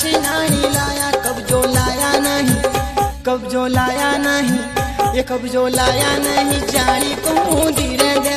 नाशे लाया कब जो लाया नहीं कब जो लाया नहीं, ये कब जो लाया नहीं जानी को धीरे दे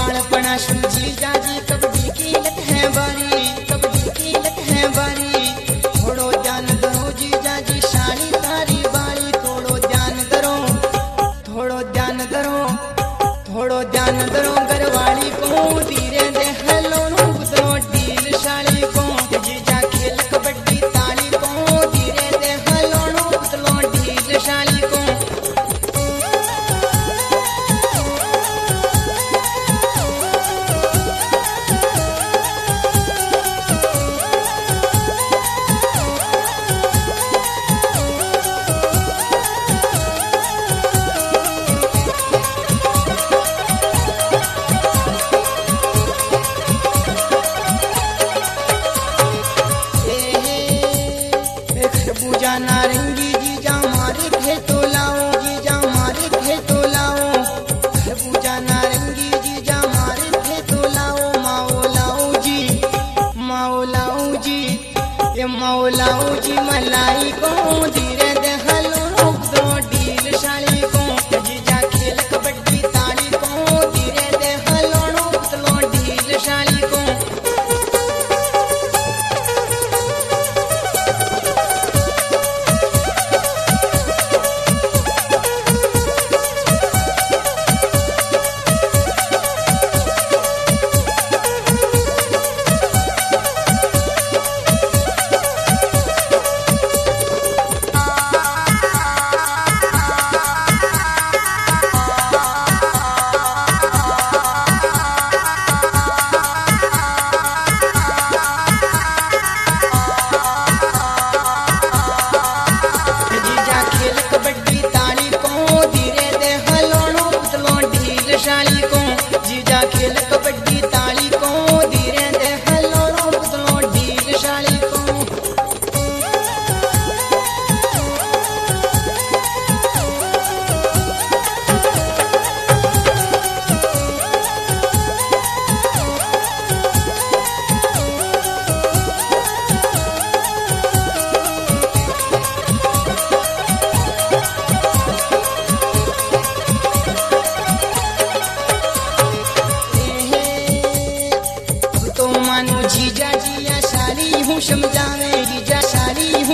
बाणपणा सूझी जाजी कबड्डी की लत है बारी, कबड्डी की लत है बारी। थोड़ो ध्यान दरो जी, जाजी शानी तारी बारी। थोड़ो ध्यान दरो थोड़ो ध्यान दरो थोड़ो ध्यान दरो घरवाली को दे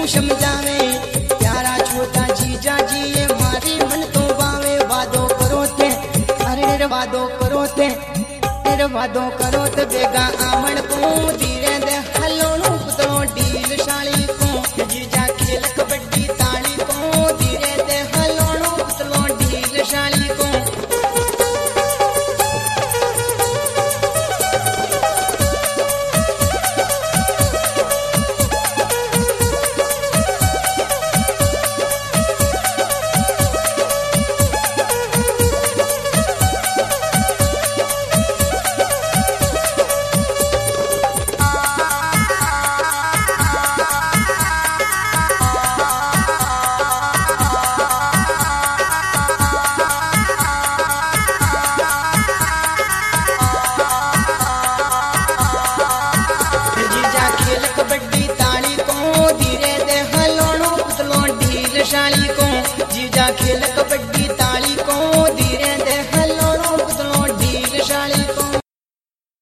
समझावे, प्यारा छोटा जीजा जी ये मारी मन तो बावे, वादो करो ते, अरे वादो करो ते वादो करो तो बेगा आमण को